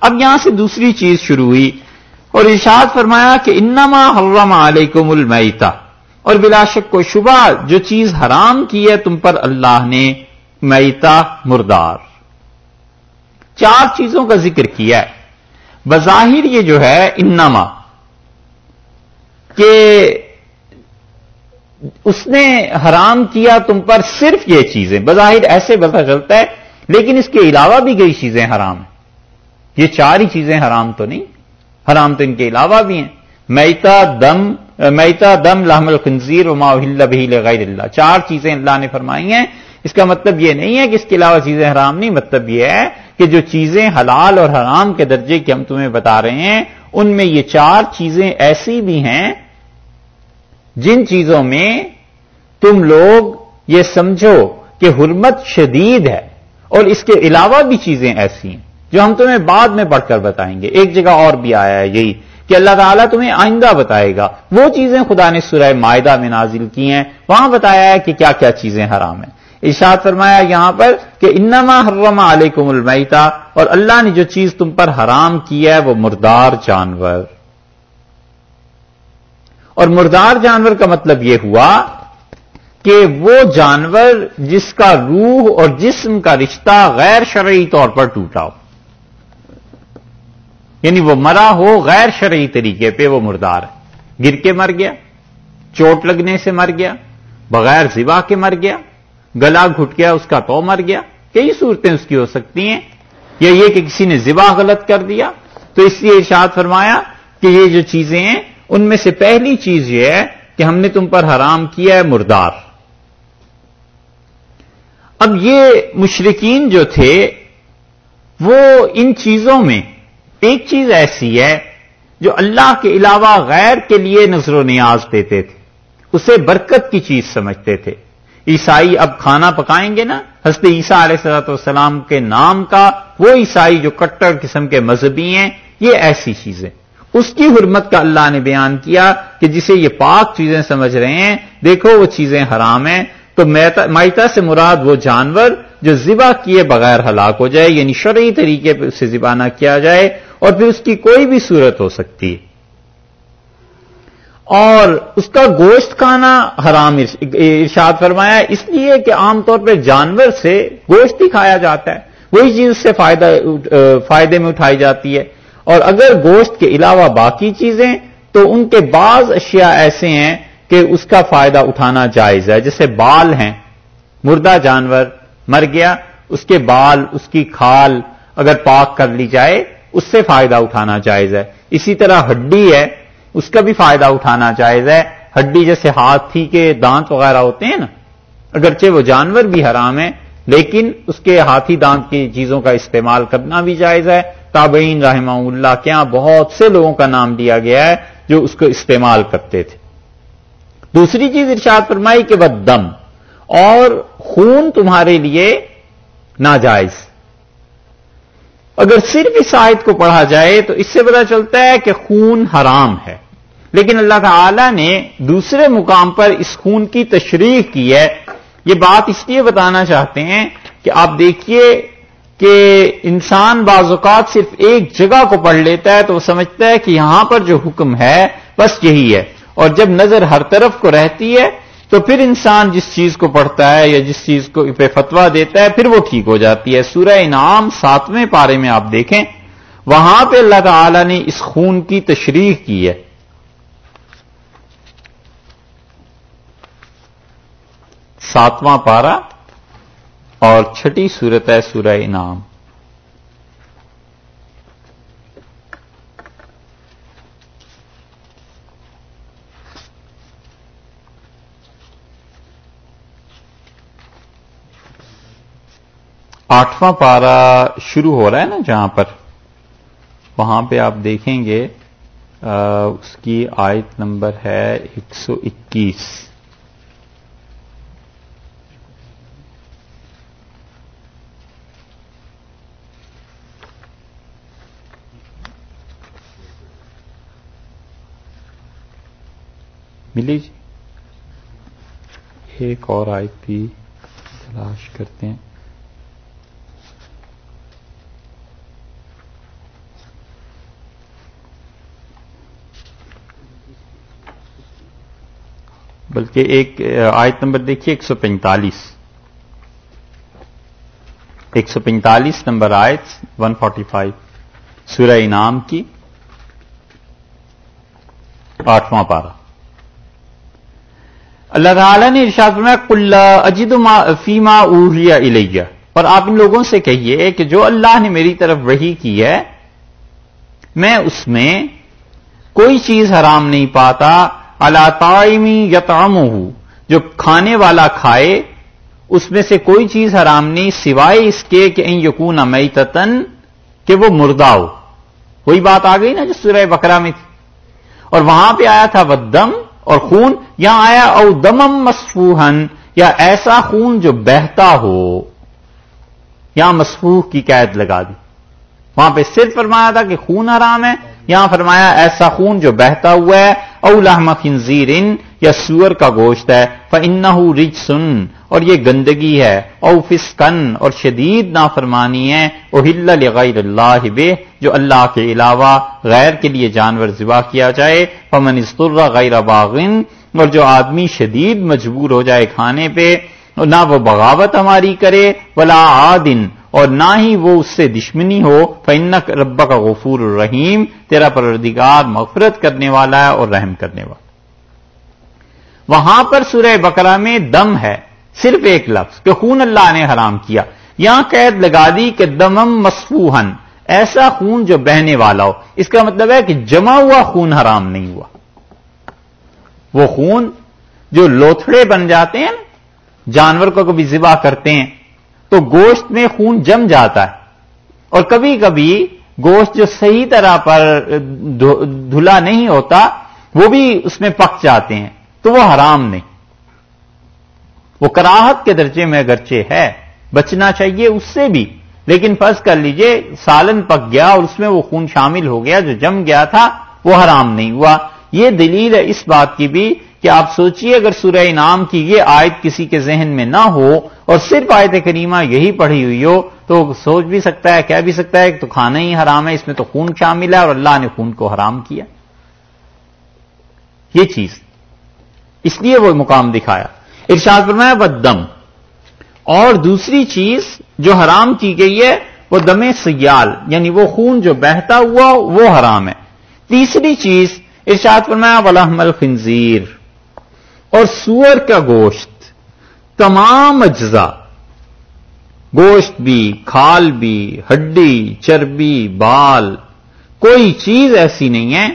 اب یہاں سے دوسری چیز شروع ہوئی اور ارشاد فرمایا کہ انما حرم علیکم المیتا اور بلا شک کو شبہ جو چیز حرام کی ہے تم پر اللہ نے میتا مردار چار چیزوں کا ذکر کیا ہے۔ بظاہر یہ جو ہے انما کہ اس نے حرام کیا تم پر صرف یہ چیزیں۔ بظاہر ایسے پتا چلتا ہے، لیکن اس کے علاوہ بھی کئی چیزیں حرام۔ ہیں یہ چار ہی چیزیں حرام تو نہیں، حرام تو ان کے علاوہ بھی ہیں۔ میتا، دم میتا، دم، لحم الخنزیر و بھی غیر اللہ۔ چار چیزیں اللہ نے فرمائی ہیں۔ اس کا مطلب یہ نہیں ہے کہ اس کے علاوہ چیزیں حرام نہیں مطلب یہ ہے کہ جو چیزیں حلال اور حرام کے درجے کی ہم تمہیں بتا رہے ہیں، ان میں یہ چار چیزیں ایسی بھی ہیں جن چیزوں میں تم لوگ یہ سمجھو کہ حرمت شدید ہے اور اس کے علاوہ بھی چیزیں ایسی ہیں۔ جو ہم تمہیں بعد میں پڑھ کر بتائیں گے۔ ایک جگہ اور بھی آیا ہے یہی کہ اللہ تعالیٰ تمہیں آئندہ بتائے گا۔ وہ چیزیں خدا نے سورہ معاہدہ میں نازل کی ہیں۔ وہاں بتایا ہے کہ کیا کیا چیزیں حرام ہیں۔ ارشاد فرمایا یہاں پر کہ انما حرم علیکم المیتا اور اللہ نے جو چیز تم پر حرام کی ہے وہ مردار جانور۔ اور مردار جانور کا مطلب یہ ہوا کہ وہ جانور جس کا روح اور جسم کا رشتہ غیر شرعی طور پر ٹوٹا ہو۔ یعنی وہ مرا ہو غیر شرعی طریقے پہ وہ مردار ہے۔ گر کے مر گیا، چوٹ لگنے سے مر گیا، بغیر زبا کے مر گیا، گلا گھٹ گیا، اس کا تو مر گیا۔ کئی صورتیں اس کی ہو سکتی ہیں۔ یا یہ کہ کسی نے زبا غلط کر دیا، تو اس لیے ارشاد فرمایا کہ یہ جو چیزیں ہیں، ان میں سے پہلی چیز یہ ہے کہ ہم نے تم پر حرام کیا ہے مردار۔ اب یہ مشرقین جو تھے، وہ ان چیزوں میں ایک چیز ایسی ہے جو اللہ کے علاوہ غیر کے لیے نظر و نیاز دیتے تھے، اسے برکت کی چیز سمجھتے تھے۔ عیسائی اب کھانا پکائیں گے نا؟ حضرت عیسیٰ علیہ صلاحت والسلام کے نام کا وہ عیسائی جو کٹر قسم کے مذہبی ہیں، یہ ایسی چیزیں۔ اس کی حرمت کا اللہ نے بیان کیا کہ جسے یہ پاک چیزیں سمجھ رہے ہیں، دیکھو وہ چیزیں حرام ہیں۔ تو مائتا سے مراد وہ جانور جو ذبح کیے بغیر ہلاک ہو جائے یعنی شرعی طریقے پہ اسے ذبح نہ کیا جائے اور پھر اس کی کوئی بھی صورت ہو سکتی۔ ہے اور اس کا گوشت کھانا حرام، ارشاد فرمایا، اس لیے کہ عام طور پہ جانور سے گوشت ہی کھایا جاتا ہے۔ وہی چیز سے فائدے میں اٹھائی جاتی ہے۔ اور اگر گوشت کے علاوہ باقی چیزیں، تو ان کے بعض اشیاء ایسے ہیں کہ اس کا فائدہ اٹھانا جائز ہے۔ جیسے بال ہیں، مردہ جانور مر گیا، اس کے بال، اس کی کھال اگر پاک کر لی جائے، اس سے فائدہ اٹھانا جائز ہے۔ اسی طرح ہڈی ہے، اس کا بھی فائدہ اٹھانا جائز ہے۔ ہڈی جیسے ہاتھی کے دانت وغیرہ ہوتے ہیں نا، اگرچہ وہ جانور بھی حرام ہے لیکن اس کے ہاتھی دانت کی چیزوں کا استعمال کرنا بھی جائز ہے۔ تابعین رحمہ اللہ کے یہاں بہت سے لوگوں کا نام دیا گیا ہے جو اس کو استعمال کرتے تھے۔ دوسری چیز ارشاد فرمائی کہ وہ دم۔ اور خون تمہارے لیے ناجائز۔ اگر صرف اس آیت کو پڑھا جائے تو اس سے پتا چلتا ہے کہ خون حرام ہے۔ لیکن اللہ تعالی نے دوسرے مقام پر اس خون کی تشریح کی ہے۔ یہ بات اس لیے بتانا چاہتے ہیں کہ آپ دیکھیے کہ انسان بعض اوقات صرف ایک جگہ کو پڑھ لیتا ہے تو وہ سمجھتا ہے کہ یہاں پر جو حکم ہے بس یہی ہے۔ اور جب نظر ہر طرف کو رہتی ہے تو پھر انسان جس چیز کو پڑھتا ہے یا جس چیز کو پہ فتوا دیتا ہے، پھر وہ ٹھیک ہو جاتی ہے۔ سورہ انعام ساتویں پارے میں آپ دیکھیں، وہاں پہ اللہ تعالی نے اس خون کی تشریح کی ہے۔ ساتواں پارا اور چھٹی صورت ہے سورہ انعام۔ آٹھواں پارا شروع ہو رہا ہے نا جہاں پر؟ وہاں پہ آپ دیکھیں گے اس کی آیت نمبر ہے ایک سو اکیس۔ ملی جی ایک اور آیت بھی تلاش کرتے ہیں۔ بلکہ ایک آیت نمبر دیکھیے، ایک سو پینتالیس. ایک سو پینتالیس نمبر آیت، ون فورٹی فائیو. سورہ انعام کی آٹھواں پارا اللہ تعالیٰ نے ارشاد میں کل اجد فیما اوہیا الیہ. اور آپ ان لوگوں سے کہیے کہ جو اللہ نے میری طرف وہی کی ہے، میں اس میں کوئی چیز حرام نہیں پاتا اللہ تعمی یتام جو کھانے والا کھائے، اس میں سے کوئی چیز حرام نہیں سوائے اس کے کہ ان یقون میتن کہ وہ مردہ ہو۔ وہی بات آ گئی نا جو سورہ بکرا میں تھی۔ اور وہاں پہ آیا تھا ودم اور خون، یہاں آیا او دمم مسفوہن یا ایسا خون جو بہتا ہو۔ یہاں مسفوح کی قید لگا دی۔ وہاں پہ صرف فرمایا تھا کہ خون حرام ہے، یہاں فرمایا ایسا خون جو بہتا ہوا ہے او خنزیر یا سور کا گوشت ہے فن رچ سن اور یہ گندگی ہے، او فسکن اور شدید نافرمانی ہے اوہل غیر اللہ بے جو اللہ کے علاوہ غیر کے لیے جانور ذبح کیا جائے، فمن استر غیر باغن اور جو آدمی شدید مجبور ہو جائے کھانے پہ، نہ وہ بغاوت ہماری کرے، ولا آدن اور نہ ہی وہ اس سے دشمنی ہو فنک رب کا غفور الرحیم تیرا پروردگار مغفرت کرنے والا ہے اور رحم کرنے والا وہاں پر سورہ بکرا میں دم ہے، صرف ایک لفظ، کہ خون اللہ نے حرام کیا۔ یہاں قید لگا دی کہ دمم مسفوہن ایسا خون جو بہنے والا ہو۔ اس کا مطلب ہے کہ جمع ہوا خون حرام نہیں ہوا۔ وہ خون جو لوتھڑے بن جاتے ہیں، جانور کو کبھی ذبح کرتے ہیں تو گوشت میں خون جم جاتا ہے۔ اور کبھی کبھی گوشت جو صحیح طرح پر دھلا نہیں ہوتا، وہ بھی اس میں پک جاتے ہیں، تو وہ حرام نہیں۔ وہ کراہت کے درجے میں اگرچہ ہے، بچنا چاہیے اس سے بھی۔ لیکن فرض کر لیجیے، سالن پک گیا اور اس میں وہ خون شامل ہو گیا، جو جم گیا تھا، وہ حرام نہیں ہوا۔ یہ دلیل ہے اس بات کی بھی۔ کہ آپ سوچئے اگر سورہ انعام کی یہ آیت کسی کے ذہن میں نہ ہو اور صرف آیت کریمہ یہی پڑھی ہوئی ہو تو سوچ بھی سکتا ہے، کہہ بھی سکتا ہے کہ تو کھانا ہی حرام ہے، اس میں تو خون شامل ہے اور اللہ نے خون کو حرام کیا۔ یہ چیز۔ اس لیے وہ مقام دکھایا۔ ارشاد فرمایا بدم اور دوسری چیز جو حرام کی گئی ہے، وہ دم سیال یعنی وہ خون جو بہتا ہوا، وہ حرام ہے۔ تیسری چیز، ارشاد فرمایا، ولحم الخنزیر اور سور کا گوشت، تمام اجزاء، گوشت بھی، کھال بھی، ہڈی، چربی، بال، کوئی چیز ایسی نہیں ہے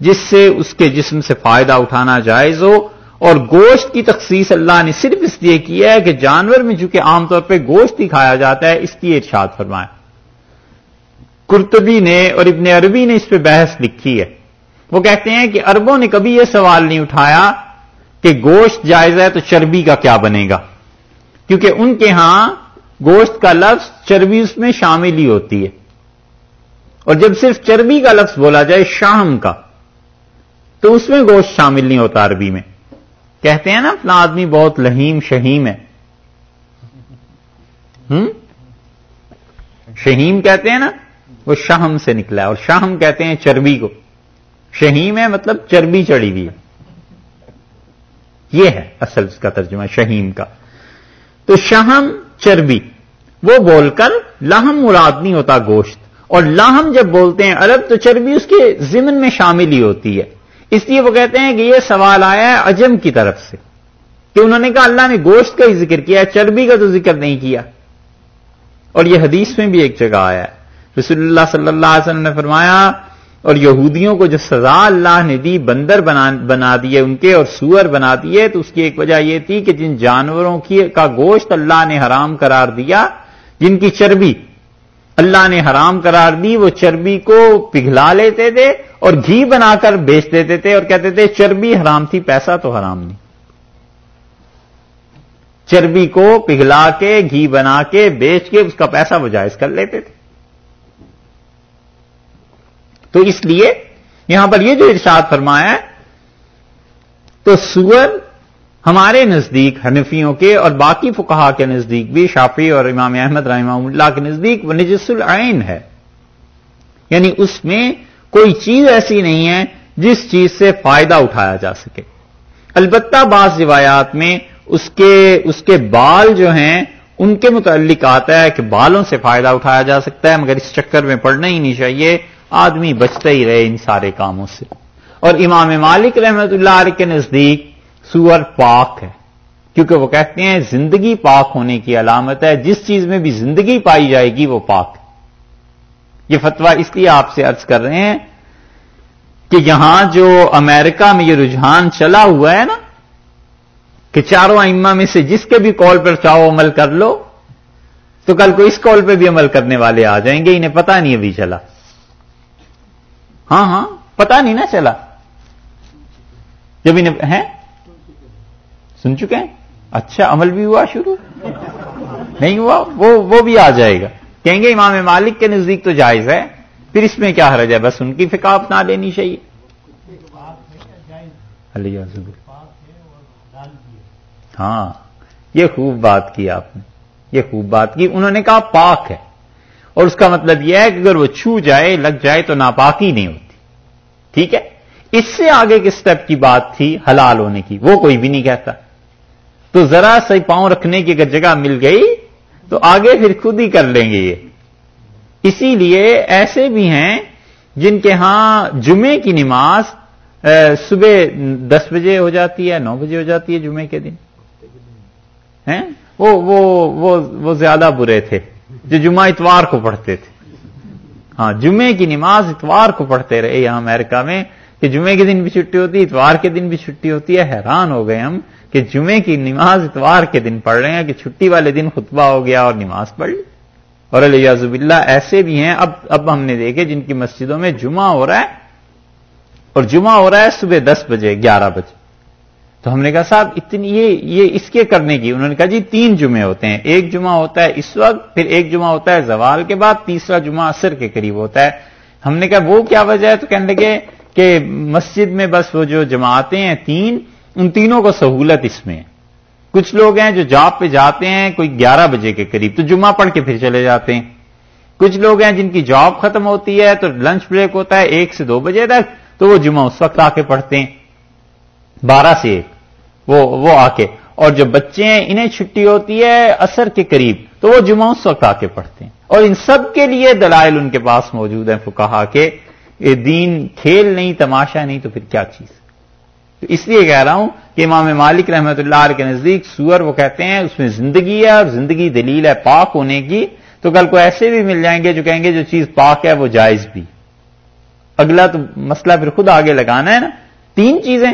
جس سے اس کے جسم سے فائدہ اٹھانا جائز ہو اور گوشت کی تخصیص اللہ نے صرف اس لیے کیا ہے کہ جانور میں چونکہ عام طور پہ گوشت ہی کھایا جاتا ہے، اس کی ارشاد فرمایا کرتبی نے اور ابن عربی نے اس پہ بحث لکھی ہے۔ وہ کہتے ہیں کہ اربوں نے کبھی یہ سوال نہیں اٹھایا کہ گوشت جائز ہے تو چربی کا کیا بنے گا؟ کیونکہ ان کے ہاں گوشت کا لفظ چربی اس میں شامل ہی ہوتی ہے۔ اور جب صرف چربی کا لفظ بولا جائے شام کا، تو اس میں گوشت شامل نہیں ہوتا عربی میں۔ کہتے ہیں نا اپنا آدمی بہت لہیم شہیم ہے۔ ہم؟ شہیم کہتے ہیں نا، وہ شہم سے نکلا ہے اور شہم کہتے ہیں چربی کو۔ شہیم ہے مطلب چربی چڑھی ہوئی ہے۔ یہ ہے اصل اس کا ترجمہ شہیم کا۔ تو شہم چربی، وہ بول کر لاہم مراد نہیں ہوتا گوشت، اور لاہم جب بولتے ہیں عرب تو چربی اس کے ضمن میں شامل ہی ہوتی ہے۔ اس لیے وہ کہتے ہیں کہ یہ سوال آیا ہے اجم کی طرف سے، کہ انہوں نے کہا اللہ نے گوشت کا ہی ذکر کیا، چربی کا تو ذکر نہیں کیا۔ اور یہ حدیث میں بھی ایک جگہ آیا ہے۔ رسول اللہ صلی اللہ علیہ وسلم نے فرمایا اور یہودیوں کو جو سزا اللہ نے دی، بندر بنا دیے ان کے اور سور بنا دیے، تو اس کی ایک وجہ یہ تھی کہ جن جانوروں کی کا گوشت اللہ نے حرام قرار دیا، جن کی چربی اللہ نے حرام قرار دی، وہ چربی کو پگھلا لیتے تھے اور گھی بنا کر بیچ دیتے تھے اور کہتے تھے، چربی حرام تھی، پیسہ تو حرام نہیں۔ چربی کو پگھلا کے، گھی بنا کے، بیچ کے، اس کا پیسہ وہ جائز کر لیتے تھے۔ تو اس لیے یہاں پر یہ جو ارشاد فرمایا ہے، تو سور ہمارے نزدیک حنفیوں کے اور باقی فکہ کے نزدیک بھی شافی اور امام احمد رحمہ اللہ کے نزدیک وہ نجس العین ہے۔ یعنی اس میں کوئی چیز ایسی نہیں ہے جس چیز سے فائدہ اٹھایا جا سکے۔ البتہ بعض روایات میں اس کے اس کے بال جو ہیں، ان کے متعلق آتا ہے کہ بالوں سے فائدہ اٹھایا جا سکتا ہے، مگر اس چکر میں پڑنا ہی نہیں چاہیے۔ آدمی بچتا ہی رہے ان سارے کاموں سے۔ اور امام مالک رحمت اللہ علیہ کے نزدیک سور پاک ہے۔ کیونکہ وہ کہتے ہیں زندگی پاک ہونے کی علامت ہے، جس چیز میں بھی زندگی پائی جائے گی وہ پاک ہے۔ یہ فتویٰ اس لیے آپ سے عرض کر رہے ہیں کہ یہاں جو امریکہ میں یہ رجحان چلا ہوا ہے نا، کہ چاروں ائمہ میں سے جس کے بھی کال پر چاہو عمل کر لو، تو کل کو اس کال پہ بھی عمل کرنے والے آ جائیں گے، انہیں پتا نہیں ابھی چلا۔ ہاں ہاں پتا نہیں نا چلا۔ جب انہیں، ہیں؟ سن چکے ہیں؟ اچھا عمل بھی ہوا شروع؟ نہیں ہوا؟ وہ وہ بھی آ جائے گا۔ کہیں گے امام مالک کے نزدیک تو جائز ہے۔ پھر اس میں کیا حرج ہے؟ بس ان کی فکا اپنا لینی چاہیے۔ ہاں یہ خوب بات کی آپ نے۔ یہ خوب بات کی۔ انہوں نے کہا پاک ہے۔ اور اس کا مطلب یہ ہے کہ اگر وہ چھو جائے، لگ جائے تو ناپاکی نہیں ہوتی۔ ٹھیک ہے؟ اس سے آگے کے سٹیپ کی بات تھی؟ حلال ہونے کی۔ وہ کوئی بھی نہیں کہتا۔ تو ذرا سی پاؤں رکھنے کی اگر جگہ مل گئی، تو آگے پھر خود ہی کر لیں گے یہ۔ اسی لیے ایسے بھی ہیں جن کے ہاں جمعے کی نماز صبح دس بجے ہو جاتی ہے، نو بجے ہو جاتی ہے جمعے کے دن۔ وہ وہ وہ وہ زیادہ برے تھے۔ جو جمعہ اتوار کو پڑھتے تھے۔ ہاں جمعے کی نماز اتوار کو پڑھتے رہے۔ یہاں امریکہ میں کہ جمعے کے دن بھی چھٹی ہوتی ہے اتوار کے دن بھی چھٹی ہوتی۔ ہے حیران ہو گئے ہم کہ جمعے کی نماز اتوار کے دن پڑھ رہے ہیں کہ چھٹی والے دن خطبہ ہو گیا اور نماز پڑھ لی۔ اور علیہ زب اللہ ایسے بھی ہیں۔ اب اب ہم نے دیکھے جن کی مسجدوں میں جمعہ ہو رہا ہے اور جمعہ ہو رہا ہے صبح دس بجے، گیارہ بجے۔ تو ہم نے کہا صاحب اتنی یہ یہ اس کے کرنے کی۔ انہوں نے کہا جی تین جمعے ہوتے ہیں۔ ایک جمعہ ہوتا ہے اس وقت، پھر ایک جمعہ ہوتا ہے زوال کے بعد، تیسرا جمعہ اثر کے قریب ہوتا ہے۔ ہم نے کہا وہ کیا وجہ ہے؟ تو کہنے لگے کہ مسجد میں بس وہ جو جماعتیں ہیں تین، ان تینوں کو سہولت اس میں۔ کچھ لوگ ہیں جو جاب پہ جاتے ہیں کوئی گیارہ بجے کے قریب، تو جمعہ پڑھ کے پھر چلے جاتے ہیں۔ کچھ لوگ ہیں جن کی جاب ختم ہوتی ہے تو لنچ بریک ہوتا ہے، ایک سے دو بجے تک، تو وہ جمعہ اس وقت آ کے پڑھتے ہیں۔ بارہ سے ایک۔ وہ وہ آ کے اور جو بچے ہیں انہیں چھٹی ہوتی ہے اثر کے قریب، تو وہ جمعہ اس وقت آ کے پڑھتے ہیں۔ اور ان سب کے لیے دلائل ان کے پاس موجود ہیں کہا کہ یہ دین کھیل نہیں، تماشا نہیں، تو پھر کیا چیز؟ تو اس لیے کہہ رہا ہوں کہ امام مالک رحمت اللہ علیہ کے نزدیک سور وہ کہتے ہیں، اس میں زندگی ہے اور زندگی دلیل ہے پاک ہونے کی۔ تو کل کو ایسے بھی مل جائیں گے جو کہیں گے جو چیز پاک ہے، وہ جائز بھی۔ اگلا تو مسئلہ پھر خود آگے لگانا ہے نا۔ تین چیزیں۔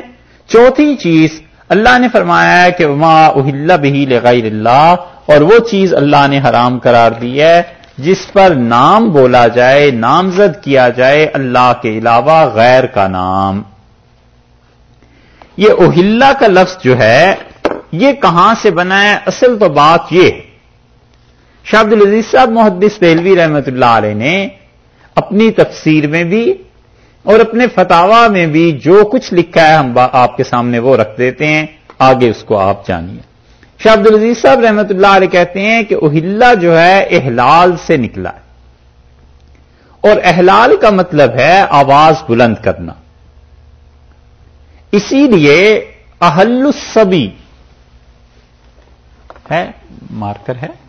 چوتھی چیز اللہ نے فرمایا ہے کہ وما اہل بہی لغیر اللہ اور وہ چیز اللہ نے حرام قرار دی ہے، جس پر نام بولا جائے نامزد کیا جائے اللہ کے علاوہ غیر کا نام۔ یہ اوہلا کا لفظ جو ہے، یہ کہاں سے بنا ہے؟ اصل تو بات یہ شاہد العزیز صاحب محدث دہلوی رحمت اللہ علیہ نے اپنی تفسیر میں بھی اور اپنے فتوا میں بھی جو کچھ لکھا ہے ہم آپ کے سامنے وہ رکھ دیتے ہیں، آگے اس کو آپ جانیے۔ شاہ عبد العزیز صاحب رحمت اللہ علیہ کہتے ہیں کہ اہلا جو ہے احلال سے نکلا ہے۔ اور احلال کا مطلب ہے آواز بلند کرنا۔ اسی لیے اہل السبی، ہے، مارکر ہے؟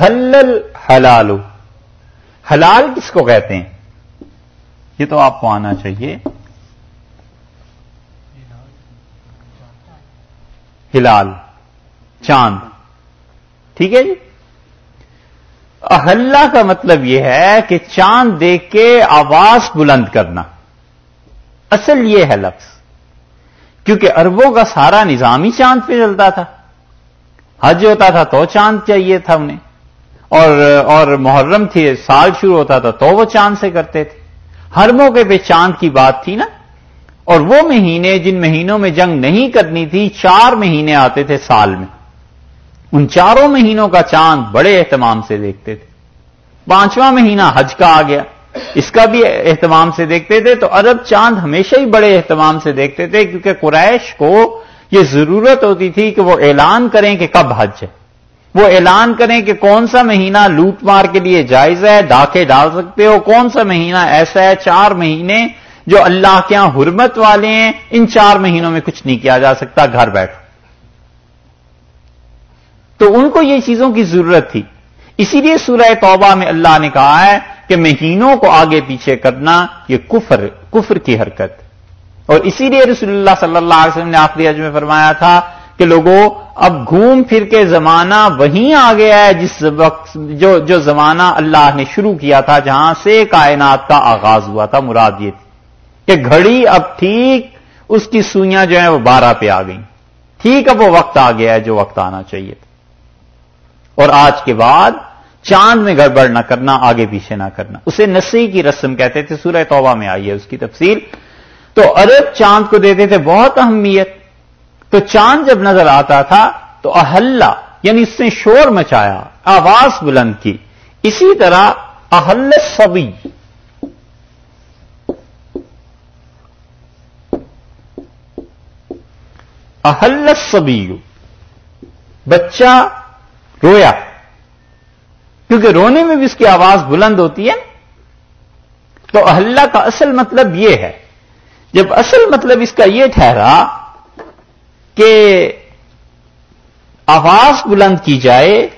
احلل حلال حلال کس کو کہتے ہیں؟ یہ تو آپ کو آنا چاہیے۔ ہلال، چاند۔ ٹھیک ہے جی؟ احلہ کا مطلب یہ ہے کہ چاند دیکھ کے آواز بلند کرنا۔ اصل یہ ہے لفظ۔ کیونکہ اربوں کا سارا نظام ہی چاند پہ چلتا تھا۔ حج ہوتا تھا تو چاند چاہیے تھا انہیں۔ اور اور محرم تھی سال شروع ہوتا تھا تو وہ چاند سے کرتے تھے۔ ہر موقع پہ چاند کی بات تھی نا۔ اور وہ مہینے جن مہینوں میں جنگ نہیں کرنی تھی، چار مہینے آتے تھے سال میں۔ ان چاروں مہینوں کا چاند بڑے اہتمام سے دیکھتے تھے۔ پانچواں مہینہ حج کا آ گیا۔ اس کا بھی اہتمام سے دیکھتے تھے۔ تو عرب چاند ہمیشہ ہی بڑے اہتمام سے دیکھتے تھے، کیونکہ قریش کو یہ ضرورت ہوتی تھی کہ وہ اعلان کریں کہ کب حج ہے۔ وہ اعلان کریں کہ کون سا مہینہ لوٹ مار کے لیے جائز ہے ڈاکے ڈال سکتے ہو، کون سا مہینہ ایسا ہے، چار مہینے جو اللہ کے یہاں حرمت والے ہیں، ان چار مہینوں میں کچھ نہیں کیا جا سکتا، گھر بیٹھو۔ تو ان کو یہ چیزوں کی ضرورت تھی۔ اسی لیے سورہ توبہ میں اللہ نے کہا ہے کہ مہینوں کو آگے پیچھے کرنا یہ کفر کفر کی حرکت۔ اور اسی لیے رسول اللہ صلی اللہ علیہ وسلم نے آخری حج میں فرمایا تھا کہ لوگوں اب گھوم پھر کے زمانہ وہیں آ گیا ہے جس وقت جو جو زمانہ اللہ نے شروع کیا تھا جہاں سے کائنات کا آغاز ہوا تھا، مراد یہ تھی کہ گھڑی اب ٹھیک اس کی سوئیاں جو ہیں وہ بارہ پہ آ گئیں۔ ٹھیک اب وہ وقت آ گیا ہے جو وقت آنا چاہیے تھا۔ اور آج کے بعد چاند میں گڑبڑ نہ کرنا، آگے پیچھے نہ کرنا۔ اسے نسی کی رسم کہتے تھے، سورہ توبہ میں آئی ہے اس کی تفصیل۔ تو عرب چاند کو دیتے تھے، بہت اہمیت۔ تو چاند جب نظر آتا تھا تو اہل یعنی اس نے شور مچایا، آواز بلند کی۔ اسی طرح اہل سبی اہل سبی بچہ رویا۔ کیونکہ رونے میں بھی اس کی آواز بلند ہوتی ہے، تو اہل کا اصل مطلب یہ ہے۔ جب اصل مطلب اس کا یہ ٹھہرا کہ آواز بلند کی جائے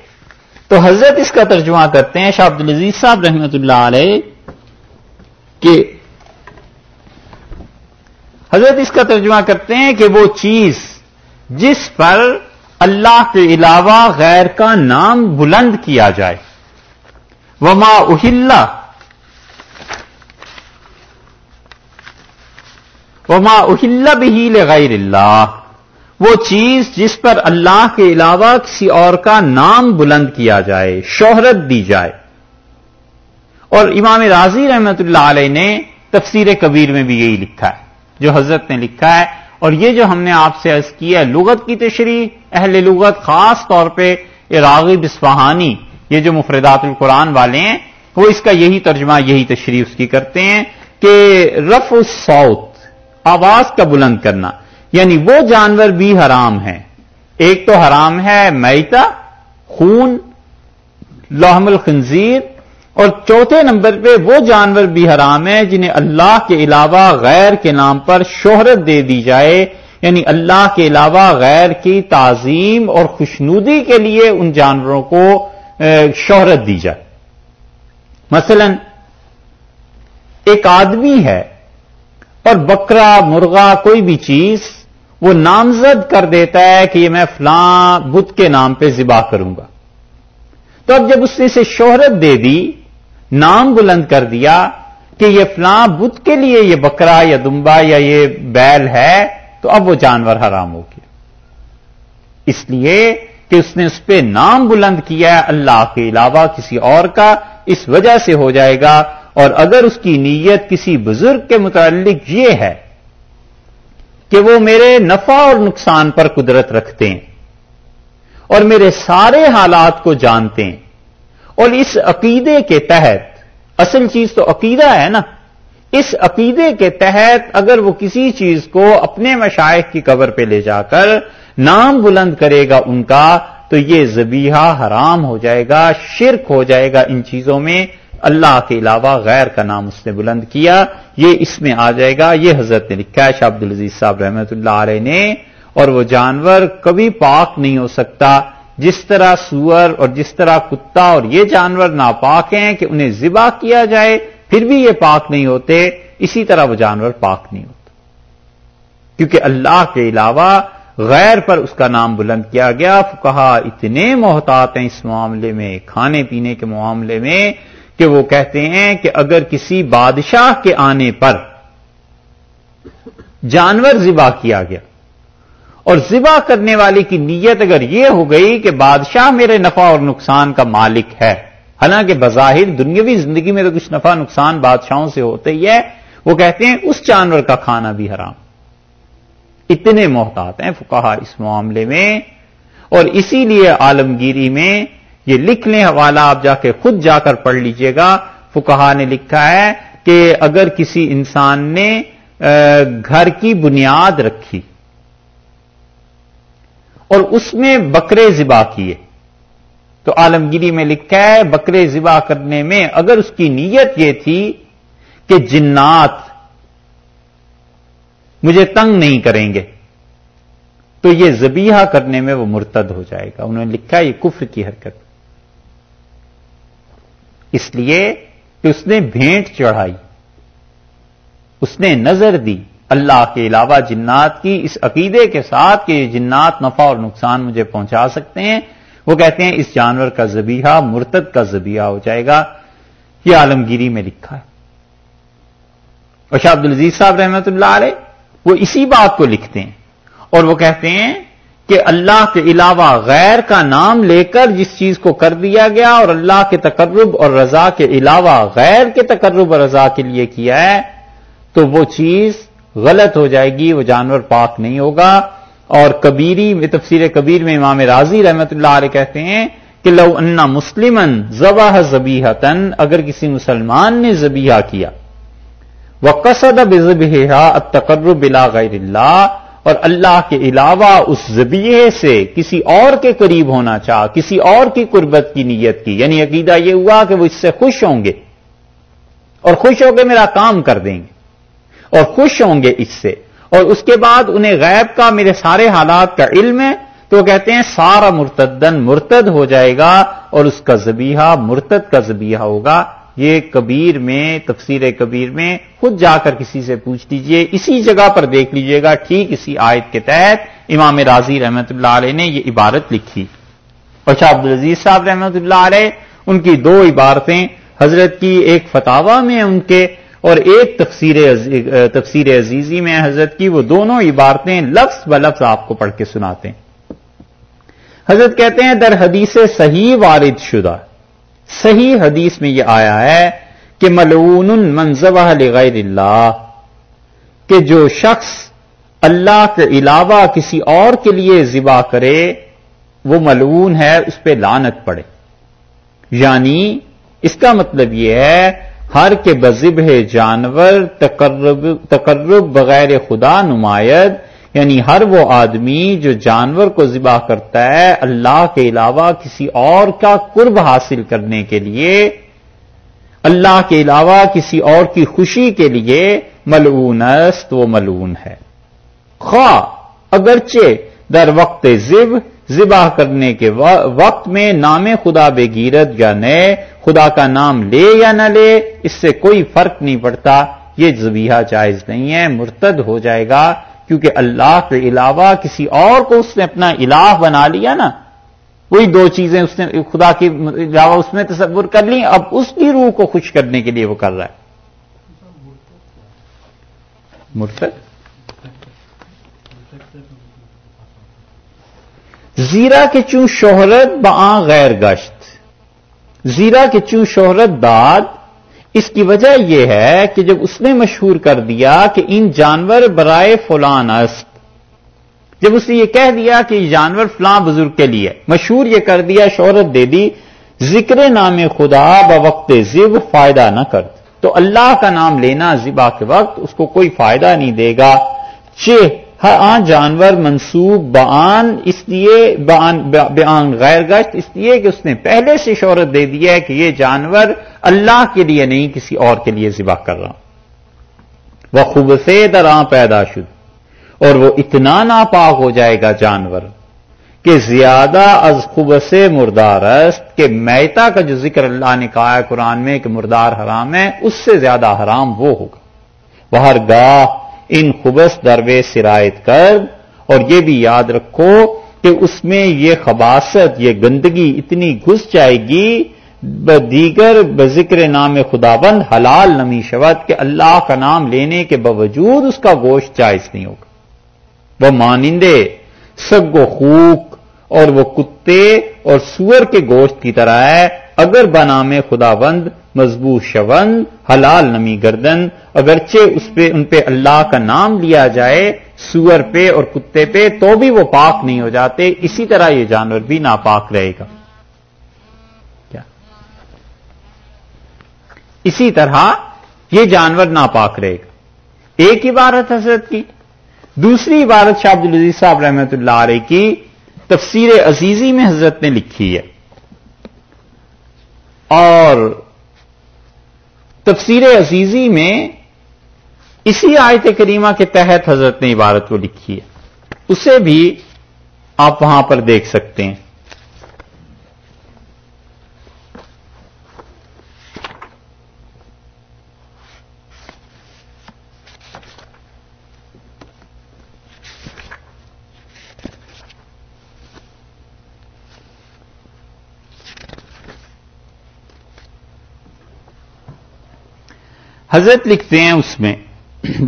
تو حضرت اس کا ترجمہ کرتے ہیں شاہ عبد العزیز صاحب رحمت اللہ علیہ کہ حضرت اس کا ترجمہ کرتے ہیں کہ وہ چیز جس پر اللہ کے علاوہ غیر کا نام بلند کیا جائے۔ وما اہل وما اہل بھی غیر اللہ وہ چیز جس پر اللہ کے علاوہ کسی اور کا نام بلند کیا جائے، شہرت دی جائے۔ اور امام راضی رحمت اللہ علیہ نے تفسیر کبیر میں بھی یہی لکھا ہے، جو حضرت نے لکھا ہے۔ اور یہ جو ہم نے آپ سے عرض کیا ہے، لغت کی تشریح، اہل لغت خاص طور پہ راغب اسفہانی یہ جو مفردات القرآن والے ہیں، وہ اس کا یہی ترجمہ، یہی تشریح اس کی کرتے ہیں کہ رف الصوت، آواز کا بلند کرنا۔ یعنی وہ جانور بھی حرام ہیں۔ ایک تو حرام ہے میتا خون، لحم الخنزیر، اور چوتھے نمبر پہ وہ جانور بھی حرام ہیں جنہیں اللہ کے علاوہ غیر کے نام پر شہرت دے دی جائے۔ یعنی اللہ کے علاوہ غیر کی تعظیم اور خوشنودی کے لیے ان جانوروں کو شہرت دی جائے۔ مثلا، ایک آدمی ہے اور بکرا، مرغا، کوئی بھی چیز وہ نامزد کر دیتا ہے کہ یہ میں فلاں بت کے نام پہ ذبح کروں گا۔ تو اب جب اس نے اسے شہرت دے دی، نام بلند کر دیا کہ یہ فلاں بت کے لیے یہ بکرا یا دمبا یا یہ بیل ہے، تو اب وہ جانور حرام ہو گیا۔ اس لیے کہ اس نے اس پہ نام بلند کیا ہے، اللہ کے علاوہ کسی اور کا، اس وجہ سے ہو جائے گا۔ اور اگر اس کی نیت کسی بزرگ کے متعلق یہ ہے کہ وہ میرے نفع اور نقصان پر قدرت رکھتے ہیں اور میرے سارے حالات کو جانتے ہیں اور اس عقیدے کے تحت، اصل چیز تو عقیدہ ہے نا، اس عقیدے کے تحت اگر وہ کسی چیز کو اپنے مشائق کی قبر پہ لے جا کر نام بلند کرے گا ان کا، تو یہ زبیحہ حرام ہو جائے گا، شرک ہو جائے گا ان چیزوں میں اللہ کے علاوہ غیر کا نام اس نے بلند کیا، یہ اس میں آ جائے گا۔ یہ حضرت نے لکھا ہے، شاہ عبد العزیز صاحب رحمت اللہ علیہ نے، اور وہ جانور کبھی پاک نہیں ہو سکتا۔ جس طرح سور اور جس طرح کتا اور یہ جانور ناپاک ہیں کہ انہیں ذبح کیا جائے، پھر بھی یہ پاک نہیں ہوتے۔ اسی طرح وہ جانور پاک نہیں ہوتے۔ کیونکہ اللہ کے علاوہ غیر پر اس کا نام بلند کیا گیا۔ کہا اتنے محتاط ہیں اس معاملے میں، کھانے پینے کے معاملے میں کہ وہ کہتے ہیں کہ اگر کسی بادشاہ کے آنے پر جانور ذبح کیا گیا اور ذبح کرنے والے کی نیت اگر یہ ہو گئی کہ بادشاہ میرے نفع اور نقصان کا مالک ہے، حالانکہ بظاہر دنیاوی زندگی میں تو کچھ نفع نقصان بادشاہوں سے ہوتے ہی ہے، وہ کہتے ہیں اس جانور کا کھانا بھی حرام۔ اتنے محتاط ہیں فکاہ اس معاملے میں اور اسی لیے عالمگیری میں یہ لکھ لیں حوالہ آپ جا کے خود جا کر پڑھ لیجیے گا۔ فکہ نے لکھا ہے کہ اگر کسی انسان نے گھر کی بنیاد رکھی اور اس میں بکرے ذبح کیے، تو عالمگیری میں لکھا ہے بکرے ذبح کرنے میں اگر اس کی نیت یہ تھی کہ جنات مجھے تنگ نہیں کریں گے، تو یہ زبیحہ کرنے میں وہ مرتد ہو جائے گا۔ انہوں نے لکھا یہ کفر کی حرکت۔ اس لیے کہ اس نے بھینٹ چڑھائی، اس نے نظر دی۔ اللہ کے علاوہ جنات کی اس عقیدے کے ساتھ کہ یہ جنات نفع اور نقصان مجھے پہنچا سکتے ہیں، وہ کہتے ہیں اس جانور کا زبیحہ مرتد کا زبیحہ ہو جائے گا، یہ عالمگیری میں لکھا ہے۔ اور شاہ عبد العزیز صاحب رحمت اللہ علیہ وہ اسی بات کو لکھتے ہیں اور وہ کہتے ہیں کہ اللہ کے علاوہ غیر کا نام لے کر جس چیز کو کر دیا گیا اور اللہ کے تقرب اور رضا کے علاوہ غیر کے تقرب اور رضا کے لیے کیا ہے، تو وہ چیز غلط ہو جائے گی، وہ جانور پاک نہیں ہوگا۔ اور کبیری میں، تفسیر کبیر میں امام راضی رحمت اللہ علیہ کہتے ہیں کہ لو انا مسلمن زباہ زبی اگر کسی مسلمان نے زبیہ کیا۔ وہ کسد بزبہ تقرب بلا غیر اللہ اور اللہ کے علاوہ اس زبیے سے کسی اور کے قریب ہونا چاہ، کسی اور کی قربت کی نیت کی۔ یعنی عقیدہ یہ ہوا کہ وہ اس سے خوش ہوں گے اور خوش ہو کے میرا کام کر دیں گے اور خوش ہوں گے اس سے۔ اور اس کے بعد انہیں غیب کا، میرے سارے حالات کا علم ہے تو وہ کہتے ہیں سارا مرتدن مرتد ہو جائے گا اور اس کا زبیحہ مرتد کا زبیحہ ہوگا۔ یہ کبیر میں، تفسیر کبیر میں خود جا کر کسی سے پوچھ لیجیے، اسی جگہ پر دیکھ لیجیے گا، ٹھیک اسی آیت کے تحت امام راضی رحمت اللہ علیہ نے یہ عبارت لکھی۔ اور شاہ عبد صاحب رحمت اللہ علیہ، ان کی دو عبارتیں، حضرت کی ایک فتوا میں ان کے اور ایک تفسیر تفسیر عزیزی میں حضرت کی، وہ دونوں عبارتیں لفظ ب لفظ آپ کو پڑھ کے سناتے ہیں۔ حضرت کہتے ہیں، در حدیث صحیح وارد شدہ۔ صحیح حدیث میں یہ آیا ہے کہ ملعون منظبہ لغیر اللہ، کہ جو شخص اللہ کے علاوہ کسی اور کے لیے ذبح کرے، وہ ملعون ہے، اس پہ لانت پڑے۔ یعنی اس کا مطلب یہ ہے، ہر کے بذب جانور تقرب تقرب بغیر خدا نمایت یعنی ہر وہ آدمی جو جانور کو ذبح کرتا ہے اللہ کے علاوہ کسی اور کا قرب حاصل کرنے کے لیے، اللہ کے علاوہ کسی اور کی خوشی کے لیے ملعون است، وہ ملعون ہے۔ خواہ، اگرچہ در وقت زب ذبح کرنے کے وقت میں نام خدا بے گیرت یا نئے، خدا کا نام لے یا نہ لے، اس سے کوئی فرق نہیں پڑتا، یہ زبیحہ جائز نہیں ہے، مرتد ہو جائے گا۔ کیونکہ اللہ کے علاوہ کسی اور کو اس نے اپنا الہ بنا لیا نا، وہی دو چیزیں اس نے، خدا کے علاوہ اس میں تصور کر لی اب اس کی روح کو خوش کرنے کے لیے وہ کر رہا ہے۔ مرتد؟ زیرا کے چوں شہرت بآ غیر گشت۔ زیرا کے چوں شہرت داد اس کی وجہ یہ ہے کہ جب اس نے مشہور کر دیا کہ ان جانور برائے فلان است، جب اس نے یہ کہہ دیا کہ یہ جانور فلاں بزرگ کے لیے، مشہور یہ کر دیا، شہرت دے دی، ذکر نام خدا بوقت زب فائدہ نہ کر۔ تو اللہ کا نام لینا ذبا کے وقت اس کو کوئی فائدہ نہیں دے گا۔ چہ چھ ہاں جانور منسوب بآن اس لیے بیان غیر گشت، اس لیے کہ اس نے پہلے سے شہرت دے دیا ہے کہ یہ جانور اللہ کے لیے نہیں، کسی اور کے لیے ذبح کر رہا۔ وہ خوب سے دراں پیدا شد اور وہ اتنا ناپاک ہو جائے گا جانور کہ زیادہ از خوب سے مردار است کہ میتا کا جو ذکر اللہ نے کہا ہے قرآن میں کہ مردار حرام ہے، اس سے زیادہ حرام وہ ہوگا۔ وہ ہر گاہ ان خبص دروے سرایت کر اور یہ بھی یاد رکھو کہ اس میں یہ خباست یہ گندگی اتنی گھس جائے گی دیگر بذکر نام خدا بند حلال نمی شوت کہ اللہ کا نام لینے کے باوجود اس کا گوشت جائز نہیں ہوگا۔ وہ مانندے، سگ و خوک اور وہ کتے اور سور کے گوشت کی طرح ہے۔ اگر بنام خدا بند مضبوط شوند حلال نمی گردن، اگرچہ اس پہ، ان پہ اللہ کا نام لیا جائے، سور پہ اور کتے پہ، تو بھی وہ پاک نہیں ہو جاتے، اسی طرح یہ جانور بھی ناپاک رہے گا۔ کیا؟ اسی طرح یہ جانور ناپاک رہے گا۔ ایک عبارت حضرت کی۔ دوسری عبارت شاہ عبد العزیز صاحب رحمۃ اللہ علیہ کی تفسیر عزیزی میں حضرت نے لکھی ہے۔ اور تفسیر عزیزی میں اسی آیت کریمہ کے تحت حضرت نے عبارت کو لکھی ہے۔ اسے بھی آپ وہاں پر دیکھ سکتے ہیں۔ حضرت لکھتے ہیں اس میں،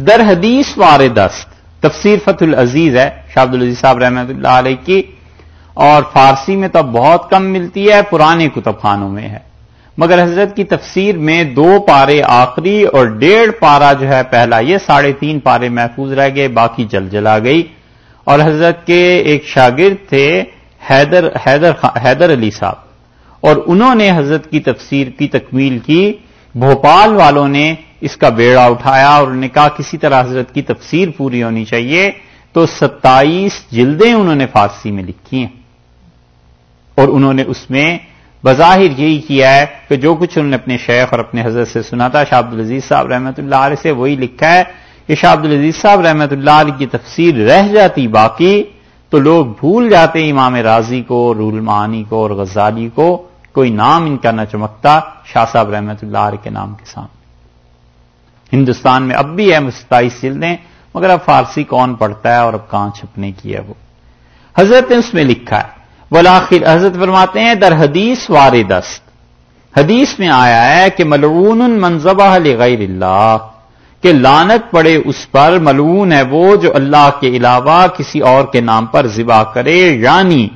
در حدیث واردست تفسیر فتح العزیز ہے شاہد العزیز صاحب رحمۃ اللہ علیہ کی، اور فارسی میں تو بہت کم ملتی ہے، پرانے کتب خانوں میں ہے۔ مگر حضرت کی تفسیر میں دو پارے آخری اور ڈیڑھ پارا جو ہے، پہلا یہ ساڑھے تین پارے محفوظ رہ گئے، باقی جل جلا گئی۔ اور حضرت کے ایک شاگرد تھے، حیدر حیدر حیدر علی صاحب۔ اور انہوں نے حضرت کی تفسیر کی تکمیل کی، بھوپال والوں نے اس کا بیڑا اٹھایا اور انہوں نے کہا کسی طرح حضرت کی تفسیر پوری ہونی چاہیے تو ستائیس جلدیں انہوں نے فارسی میں لکھی ہیں اور انہوں نے اس میں بظاہر یہی کیا ہے کہ جو کچھ انہوں نے اپنے شیخ اور اپنے حضرت سے سنا تھا، شاہ عبد العزیز صاحب رحمۃ اللہ علیہ سے وہی لکھا ہے کہ شاہ عبد العزیز صاحب رحمۃ اللہ علیہ کی تفسیر رہ جاتی باقی تو لوگ بھول جاتے امام راضی کو، رول معانی کو اور غزالی کو، کوئی نام ان کا نہ چمکتا شاہ صاحب رحمت اللہ علیہ کے نام کے سامنے۔ ہندوستان میں اب بھی ہے ستائیس جلدیں مگر اب فارسی کون پڑھتا ہے اور اب کہاں چھپنے کی ہے وہ؟ حضرت نے اس میں لکھا ہے ولاخر حضرت فرماتے ہیں، در حدیث واردست۔ حدیث میں آیا ہے کہ ملعون منظبہ غیر اللہ، کہ لانت پڑے اس پر ملعون ہے وہ جو اللہ کے علاوہ کسی اور کے نام پر ذبح کرے یعنی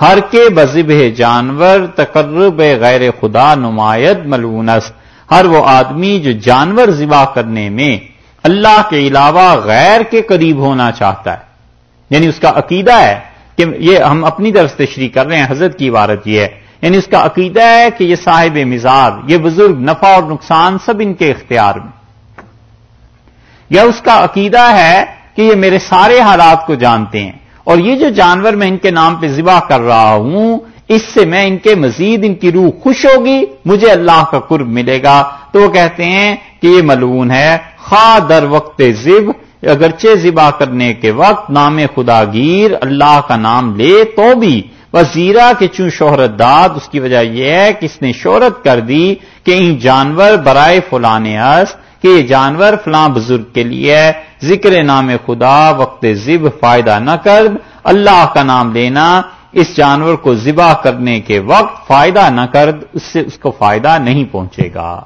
ہر کے بزب جانور تقرب غیر خدا نمایت ملونس ہر وہ آدمی جو جانور ذبح کرنے میں اللہ کے علاوہ غیر کے قریب ہونا چاہتا ہے۔ یعنی اس کا عقیدہ ہے کہ یہ ہم اپنی طرف تشریح کر رہے ہیں، حضرت کی عبارت یہ ہے۔ یعنی اس کا عقیدہ ہے کہ یہ صاحب مزاج، یہ بزرگ نفع اور نقصان سب ان کے اختیار میں۔ یا اس کا عقیدہ ہے کہ یہ میرے سارے حالات کو جانتے ہیں اور یہ جو جانور میں ان کے نام پہ ذبح کر رہا ہوں اس سے میں ان کے مزید ان کی روح خوش ہوگی، مجھے اللہ کا قرب ملے گا۔ تو وہ کہتے ہیں کہ یہ ملون ہے، خواہ در وقت زب، اگرچہ ذبح کرنے کے وقت نام خدا گیر اللہ کا نام لے تو بھی۔ وزیرہ کے چون شہرت داد، اس کی وجہ یہ ہے کہ اس نے شہرت کر دی کہ ان جانور برائے فلانے اس کہ یہ جانور فلاں بزرگ کے لیے ذکر نام خدا وقت ذب فائدہ نہ کر اللہ کا نام لینا اس جانور کو ذبح کرنے کے وقت فائدہ نہ کر، اس سے اس کو فائدہ نہیں پہنچے گا۔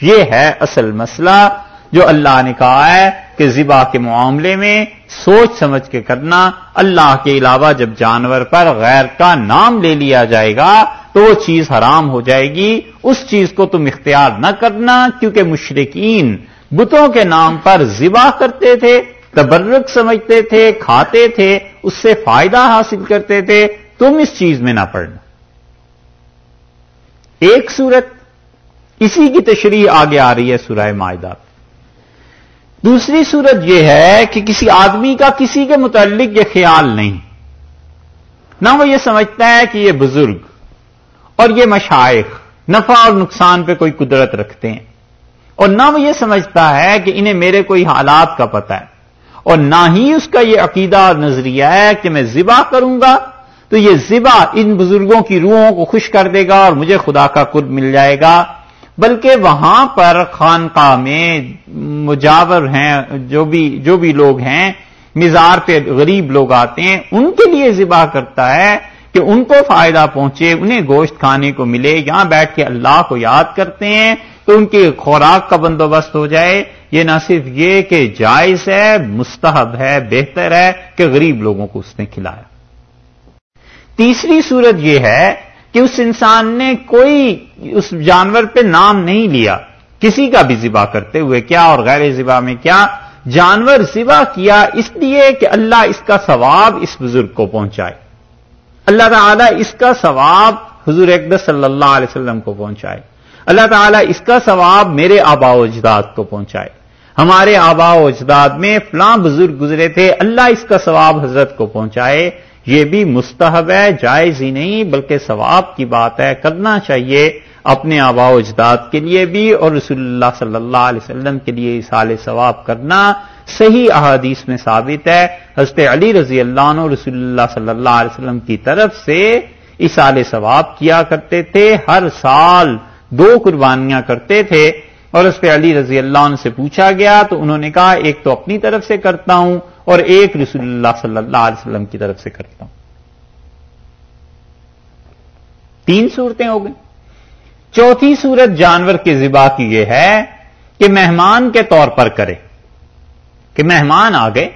یہ ہے اصل مسئلہ جو اللہ نے کہا ہے کہ ذبح کے معاملے میں سوچ سمجھ کے کرنا، اللہ کے علاوہ جب جانور پر غیر کا نام لے لیا جائے گا تو وہ چیز حرام ہو جائے گی۔ اس چیز کو تم اختیار نہ کرنا کیونکہ مشرقین بتوں کے نام پر ذبح کرتے تھے، تبرک سمجھتے تھے، کھاتے تھے اس سے فائدہ حاصل کرتے تھے، تم اس چیز میں نہ پڑنا ایک صورت اسی کی تشریح آگے آ رہی ہے سورہ معاہدہ دوسری صورت یہ ہے کہ کسی آدمی کا کسی کے متعلق یہ خیال نہیں۔ نہ وہ یہ سمجھتا ہے کہ یہ بزرگ اور یہ مشائق نفع اور نقصان پہ کوئی قدرت رکھتے ہیں۔ اور نہ وہ یہ سمجھتا ہے کہ انہیں میرے کوئی حالات کا پتہ ہے۔ اور نہ ہی اس کا یہ عقیدہ اور نظریہ ہے کہ میں ذبح کروں گا، تو یہ ذبح ان بزرگوں کی روحوں کو خوش کر دے گا اور مجھے خدا کا قرب مل جائے گا۔ بلکہ وہاں پر خانقاہ میں مجاور ہیں، جو بھی جو بھی لوگ ہیں، مزار پہ غریب لوگ آتے ہیں، ان کے لیے ذبح کرتا ہے کہ ان کو فائدہ پہنچے، انہیں گوشت کھانے کو ملے، یہاں بیٹھ کے اللہ کو یاد کرتے ہیں۔ تو ان کی خوراک کا بندوبست ہو جائے۔ یہ نہ صرف یہ کہ جائز ہے، مستحب ہے، بہتر ہے کہ غریب لوگوں کو اس نے کھلایا۔ تیسری صورت یہ ہے کہ اس انسان نے کوئی اس جانور پہ نام نہیں لیا۔ کسی کا بھی ذبح کرتے ہوئے کیا اور غیر ذبح میں کیا؟ جانور ذبح کیا اس لیے کہ اللہ اس کا ثواب اس بزرگ کو پہنچائے۔ اللہ تعالیٰ اس کا ثواب حضور اقدس صلی اللہ علیہ وسلم کو پہنچائے۔ اللہ تعالیٰ اس کا ثواب میرے آبا و اجداد کو پہنچائے۔ ہمارے آبا و اجداد میں فلاں بزرگ گزرے تھے، اللہ اس کا ثواب حضرت کو پہنچائے۔ یہ بھی مستحب ہے، جائز ہی نہیں، بلکہ ثواب کی بات ہے۔ کرنا چاہیے اپنے آبا و اجداد کے لیے بھی اور رسول اللہ صلی اللہ علیہ وسلم کے لیے سال ثواب کرنا صحیح احادیث میں ثابت ہے۔ حضرت علی رضی اللہ عنہ رسول اللہ صلی اللہ علیہ وسلم کی طرف سے سال ثواب کیا کرتے تھے۔ ہر سال دو قربانیاں کرتے تھے اور اس پہ علی رضی اللہ عنہ سے پوچھا گیا تو انہوں نے کہا، ایک تو اپنی طرف سے کرتا ہوں اور ایک رسول اللہ صلی اللہ علیہ وسلم کی طرف سے کرتا ہوں۔ تین صورتیں ہو گئیں۔ چوتھی صورت جانور کے ذبح کی یہ ہے کہ مہمان کے طور پر کرے، کہ مہمان آ گئے،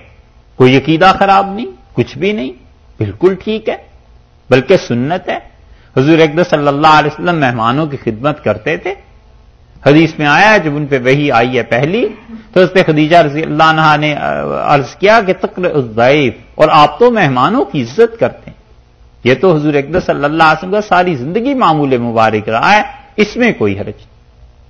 کوئی عقیدہ خراب نہیں، کچھ بھی نہیں، بالکل ٹھیک ہے، بلکہ سنت ہے۔ حضور اقدس صلی اللہ علیہ وسلم مہمانوں کی خدمت کرتے تھے۔ حدیث میں آیا جب ان پہ وہی آئی ہے پہلی، تو اس پہ خدیجہ رضی اللہ عنہ نے عرض کیا کہ تقر الضعیف اور آپ تو مہمانوں کی عزت کرتے ہیں۔ یہ تو حضور اقدس صلی اللہ علیہ وسلم کا ساری زندگی معمول مبارک رہا ہے، اس میں کوئی حرج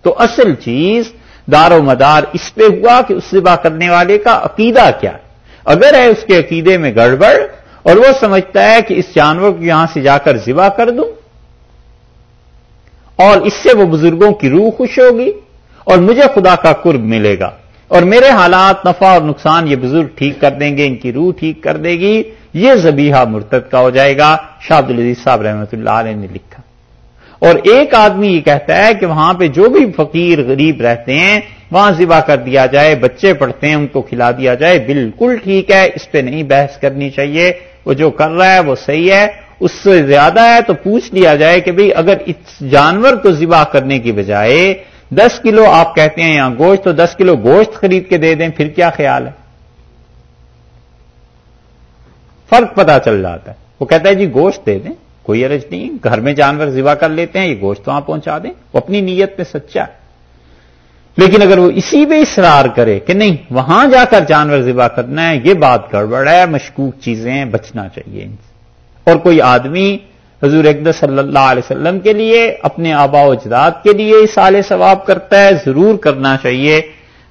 تو اصل چیز دار و مدار اس پہ ہوا کہ اس ذبح کرنے والے کا عقیدہ کیا۔ ہے اگر ہے اس کے عقیدے میں گڑبڑ اور وہ سمجھتا ہے کہ اس جانور کو یہاں سے جا کر ذبح کر دوں اور اس سے وہ بزرگوں کی روح خوش ہوگی اور مجھے خدا کا قرب ملے گا اور میرے حالات نفع اور نقصان یہ بزرگ ٹھیک کر دیں گے، ان کی روح ٹھیک کر دے گی۔ یہ زبیحہ مرتد کا ہو جائے گا۔ شاہ العزیز صاحب رحمۃ اللہ علیہ نے لکھا۔ اور ایک آدمی یہ کہتا ہے کہ وہاں پہ جو بھی فقیر غریب رہتے ہیں، وہاں ذبح کر دیا جائے، بچے پڑھتے ہیں، ان کو کھلا دیا جائے، بالکل ٹھیک ہے، اس پہ نہیں بحث کرنی چاہیے۔ وہ جو کر رہا ہے وہ صحیح ہے، اس سے زیادہ ہے تو پوچھ لیا جائے کہ بھئی اگر اس جانور کو ذبح کرنے کی بجائے دس کلو آپ کہتے ہیں یہاں گوشت تو دس کلو گوشت خرید کے دے دیں، پھر کیا خیال ہے؟ فرق پتا چل جاتا ہے۔ وہ کہتا ہے جی گوشت دے دیں، کوئی عرض نہیں، گھر میں جانور ذبح کر لیتے ہیں، یہ گوشت وہاں پہنچا دیں۔ وہ اپنی نیت میں سچا ہے۔ لیکن اگر وہ اسی پہ اصرار کرے کہ نہیں، وہاں جا کر جانور ذبح کرنا ہے، یہ بات گڑبڑ ہے، مشکوک چیزیں بچنا چاہیے ان سے۔ اور کوئی آدمی حضور اقدس صلی اللہ علیہ وسلم کے لیے، اپنے آبا و اجداد کے لیے سال ثواب کرتا ہے، ضرور کرنا چاہیے۔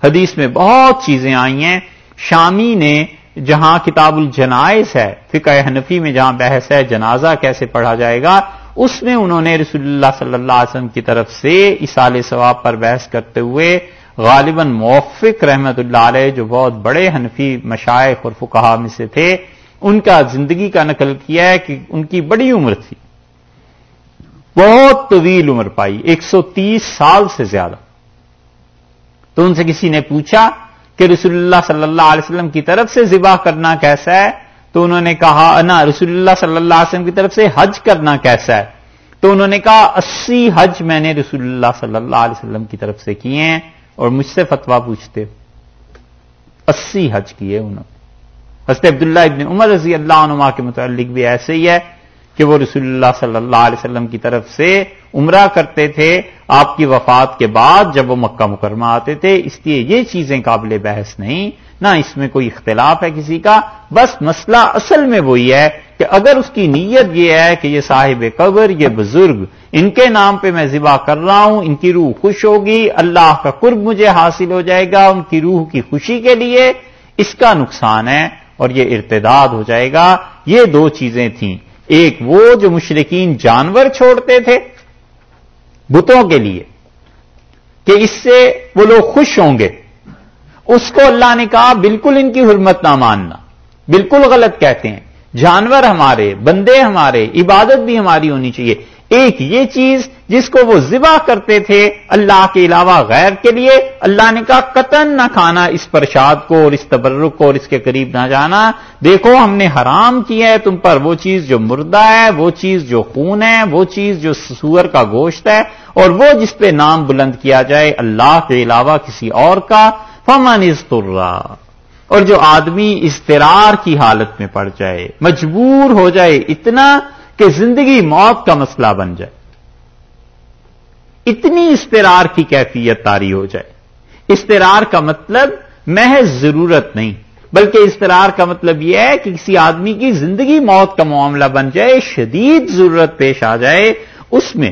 حدیث میں بہت چیزیں آئی ہیں۔ شامی نے جہاں کتاب الجنائز ہے، فقہ حنفی میں جہاں بحث ہے، جنازہ کیسے پڑھا جائے گا اس میں انہوں نے رسول اللہ صلی اللہ علیہ وسلم کی طرف سے اسال ثواب پر بحث کرتے ہوئے غالباً موفق رحمت اللہ علیہ، جو بہت بڑے حنفی مشائق اور فکہ میں سے تھے، ان کا زندگی کا نقل کیا ہے کہ ان کی بڑی عمر تھی۔ بہت طویل عمر پائی، ایک سو تیس سال سے زیادہ۔ تو ان سے کسی نے پوچھا کہ رسول اللہ صلی اللہ علیہ وسلم کی طرف سے ذبح کرنا کیسا ہے؟ تو انہوں نے کہا انا رسول اللہ صلی اللہ علیہ وسلم کی طرف سے حج کرنا کیسا ہے؟ تو انہوں نے کہا، اسی حج میں نے رسول اللہ صلی اللہ علیہ وسلم کی طرف سے کیے ہیں اور مجھ سے فتوا پوچھتے اسی حج کیے انہوں نے۔ حضرت عبداللہ ابن عمر رضی اللہ عنہ کے متعلق بھی ایسے ہی ہے۔ کہ وہ رسول اللہ صلی اللہ علیہ وسلم کی طرف سے عمرہ کرتے تھے، آپ کی وفات کے بعد جب وہ مکہ مکرمہ آتے تھے، اس لیے یہ چیزیں قابل بحث نہیں، نہ اس میں کوئی اختلاف ہے کسی کا، بس مسئلہ اصل میں وہی ہے کہ اگر اس کی نیت یہ ہے کہ یہ صاحب قبر، یہ بزرگ، ان کے نام پہ میں ذبح کر رہا ہوں، ان کی روح خوش ہوگی، اللہ کا قرب مجھے حاصل ہو جائے گا، ان کی روح کی خوشی کے لیے، اس کا نقصان ہے اور یہ ارتداد ہو جائے گا، یہ دو چیزیں تھیں۔ ایک وہ جو مشرقین جانور چھوڑتے تھے بتوں کے لیے، کہ اس سے وہ لوگ خوش ہوں گے۔ اس کو اللہ نے کہا، بالکل ان کی حرمت نہ ماننا، بالکل غلط کہتے ہیں۔ جانور ہمارے، بندے ہمارے، عبادت بھی ہماری ہونی چاہیے۔ ایک یہ چیز جس کو وہ ذبح کرتے تھے اللہ کے علاوہ غیر کے لیے، اللہ نے کہا قطن نہ کھانا اس پرشاد کو اور اس تبرک کو اور اس کے قریب نہ جانا۔ دیکھو ہم نے حرام کیا ہے، تم پر وہ چیز جو مردہ ہے، وہ چیز جو خون ہے، وہ چیز جو سور کا گوشت ہے اور وہ جس پہ نام بلند کیا جائے اللہ کے علاوہ کسی اور کا۔ فمن استرا اور جو آدمی استرار کی حالت میں پڑ جائے، مجبور ہو جائے، اتنا کہ زندگی موت کا مسئلہ بن جائے۔ اتنی استرار کی کیفیت تاری ہو جائے۔ استرار کا مطلب محض ضرورت نہیں، بلکہ استرار کا مطلب یہ ہے کہ کسی آدمی کی زندگی موت کا معاملہ بن جائے، شدید ضرورت پیش آ جائے اس میں۔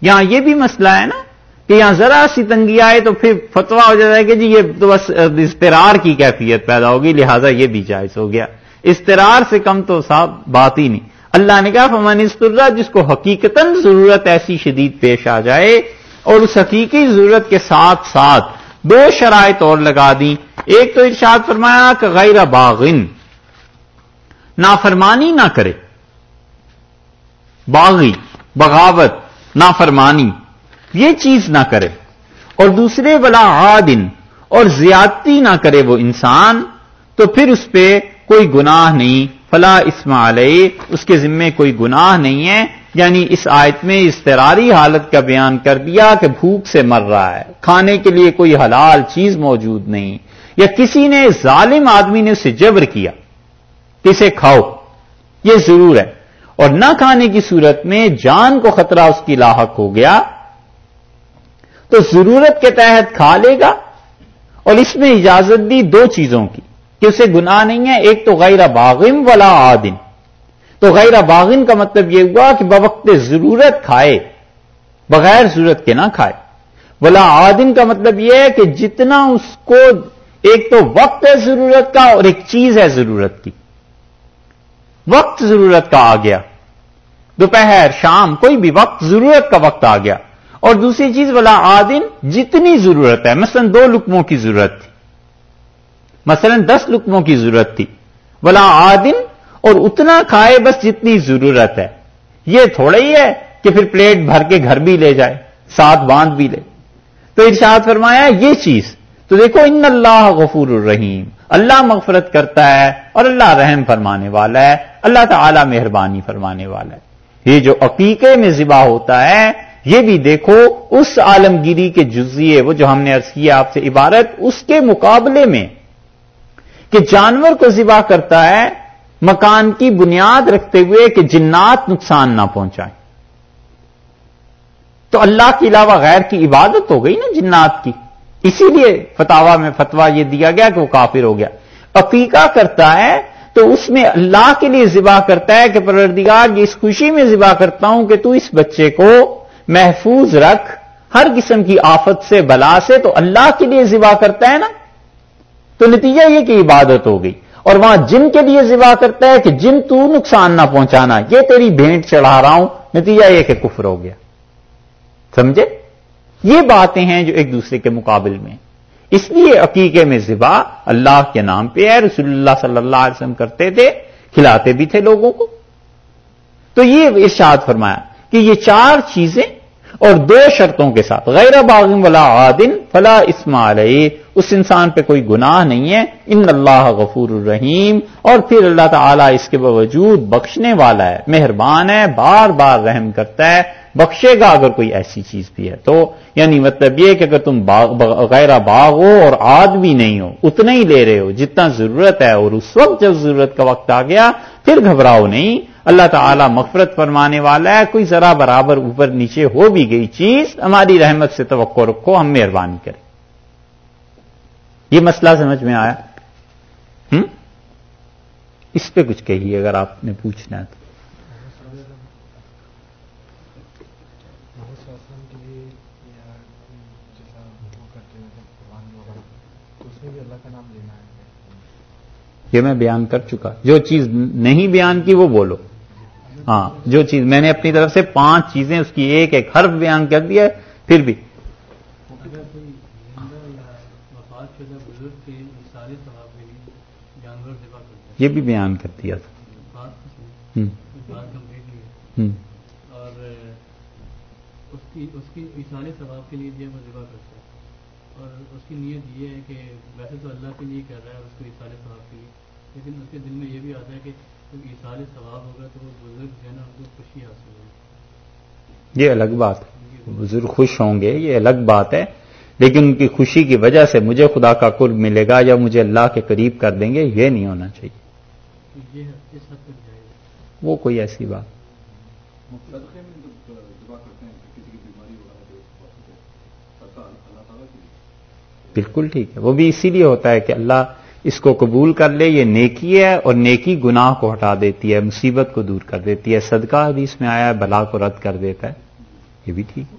یہاں یہ بھی مسئلہ ہے نا کہ یہاں ذرا سی تنگی آئے تو پھر فتوا ہو جاتا ہے کہ جی یہ تو بس استرار کی کیفیت پیدا ہوگی، لہذا یہ بھی جائز ہو گیا۔ استرار سے کم تو صاحب بات ہی نہیں۔ اللہ نے کہا، فمن استرا جس کو حقیقت ضرورت ایسی شدید پیش آ جائے اور اس حقیقی ضرورت کے ساتھ ساتھ دو شرائط اور لگا دی ایک تو ارشاد فرمایا کہ غیر باغن، نافرمانی نہ کرے۔ باغی، بغاوت، نافرمانی، یہ چیز نہ کرے۔ اور دوسرے والا عادن اور زیادتی نہ کرے وہ انسان، تو پھر اس پہ کوئی گناہ نہیں۔ فلا علیہ، اس کے ذمے کوئی گناہ نہیں ہے۔ یعنی اس آیت میں استراری حالت کا بیان کر دیا کہ بھوک سے مر رہا ہے۔ کھانے کے لیے کوئی حلال چیز موجود نہیں۔ یا کسی نے ظالم آدمی نے اسے جبر کیا، کہ اسے کھاؤ، یہ ضرور ہے۔ اور نہ کھانے کی صورت میں جان کو خطرہ اس کی لاحق ہو گیا، تو ضرورت کے تحت کھا لے گا۔ اور اس میں اجازت دی دو چیزوں کی۔ کہ اسے گناہ نہیں ہے، ایک تو غیر باغم ولا عادن۔ تو غیر باغن کا مطلب یہ ہوا کہ بوقت ضرورت کھائے، بغیر ضرورت کے نہ کھائے۔ ولا عادن کا مطلب یہ ہے کہ جتنا اس کو ایک تو وقت ہے ضرورت کا اور ایک چیز ہے ضرورت کی۔ وقت ضرورت کا آ گیا۔ دوپہر، شام، کوئی بھی وقت، ضرورت کا وقت آ گیا۔ اور دوسری چیز، ولا عادن، جتنی ضرورت ہے، مثلا دو لکموں کی ضرورت تھی۔ مثلا دس لکموں کی ضرورت تھی۔ بلا آدم اور اتنا کھائے بس جتنی ضرورت ہے۔ یہ تھوڑا ہی ہے کہ پھر پلیٹ بھر کے گھر بھی لے جائے، ساتھ باندھ بھی لے۔ تو ارشاد فرمایا، یہ چیز۔ تو دیکھو، ان اللہ غفور الرحیم اللہ مغفرت کرتا ہے اور اللہ رحم فرمانے والا ہے۔ اللہ تعالی مہربانی فرمانے والا ہے۔ یہ جو عقیقے میں ذبح ہوتا ہے، یہ بھی دیکھو، اس عالمگیری کے جزیے، وہ جو ہم نے ارض کیا آپ سے عبارت، اس کے مقابلے میں کہ جانور کو ذبح کرتا ہے، مکان کی بنیاد رکھتے ہوئے کہ جنات نقصان نہ پہنچائیں۔ تو اللہ کے علاوہ غیر کی عبادت ہو گئی نا جنات کی۔ اسی لیے فتوا میں فتوا یہ دیا گیا کہ وہ کافر ہو گیا۔ عقیقہ کرتا ہے تو اس میں اللہ کے لیے ذبح کرتا ہے کہ پروردگار یہ اس خوشی میں ذبح کرتا ہوں کہ تو اس بچے کو محفوظ رکھ، ہر قسم کی آفت سے، بلا سے تو اللہ کے لیے ذبح کرتا ہے نا۔ تو نتیجہ یہ کہ عبادت ہو گئی اور وہاں جن کے لیے ذبح کرتا ہے کہ جن تو نقصان نہ پہنچانا، یہ تیری بھینٹ چڑھا رہا ہوں، نتیجہ یہ کہ کفر ہو گیا۔ سمجھے؟ یہ باتیں ہیں جو ایک دوسرے کے مقابل میں۔ اس لیے عقیقے میں ذبح اللہ کے نام پہ ہے، رسول اللہ صلی اللہ علیہ وسلم کرتے تھے، کھلاتے بھی تھے لوگوں کو۔ تو یہ ارشاد فرمایا کہ یہ چار چیزیں اور دو شرطوں کے ساتھ، غیر باغم ولا عادن، فلا اسما علیہ، اس انسان پہ کوئی گناہ نہیں ہے، ان اللہ غفور الرحیم، اور پھر اللہ تعالیٰ اس کے باوجود بخشنے والا ہے، مہربان ہے، بار بار رحم کرتا ہے بخشے گا اگر کوئی ایسی چیز بھی ہے۔ تو یعنی مطلب یہ کہ اگر تم غیر باغ ہو اور آد بھی نہیں ہو، اتنا ہی لے رہے ہو جتنا ضرورت ہے، اور اس وقت جب ضرورت کا وقت آ گیا، پھر گھبراؤ نہیں۔ اللہ تعالیٰ مغفرت فرمانے والا ہے، کوئی ذرا برابر اوپر نیچے ہو بھی گئی چیز، ہماری رحمت سے توقع رکھو، ہم مہربانی کریں۔ یہ مسئلہ سمجھ میں آیا؟ ہم؟ اس پہ کچھ کہیے اگر آپ نے پوچھنا ہے تو۔ یہ میں بیان کر چکا۔ جو چیز نہیں بیان کی وہ بولو۔ ہاں جو چیز میں نے اپنی طرف سے پانچ چیزیں، اس کی ایک ایک حرف بیان کر دیا ہے، پھر بھی۔ یہ بھی بیان کر دیا تھا۔ اور اس کی اس کی اشارے ثواب کے لیے جو وہ ذبح کرتا ہے۔ اور اس کی نیت یہ ہے کہ ویسے تو اللہ کے لیے کر رہا ہے اس کو اشارے ثواب کے لیے۔ لیکن اس کے دل میں یہ بھی آتا ہے کہ جب اشارے ثواب ہوگا تو وہ بزرگ جو ہے نا ان کو خوشی حاصل ہوگی۔ یہ الگ بات ہے۔ بزرگ خوش ہوں گے یہ الگ بات ہے۔ لیکن ان کی خوشی کی وجہ سے مجھے خدا کا قرب ملے گا یا مجھے اللہ کے قریب کر دیں گے یہ نہیں ہونا چاہیے۔ وہ کوئی ایسی بات۔ بالکل ٹھیک ہے۔ وہ بھی اسی لیے ہوتا ہے کہ اللہ اس کو قبول کر لے، یہ نیکی ہے اور نیکی گناہ کو ہٹا دیتی ہے، مصیبت کو دور کر دیتی ہے۔ صدقہ حدیث میں آیا ہے، بلا کو رد کر دیتا ہے۔ یہ بھی ٹھیک۔ ہے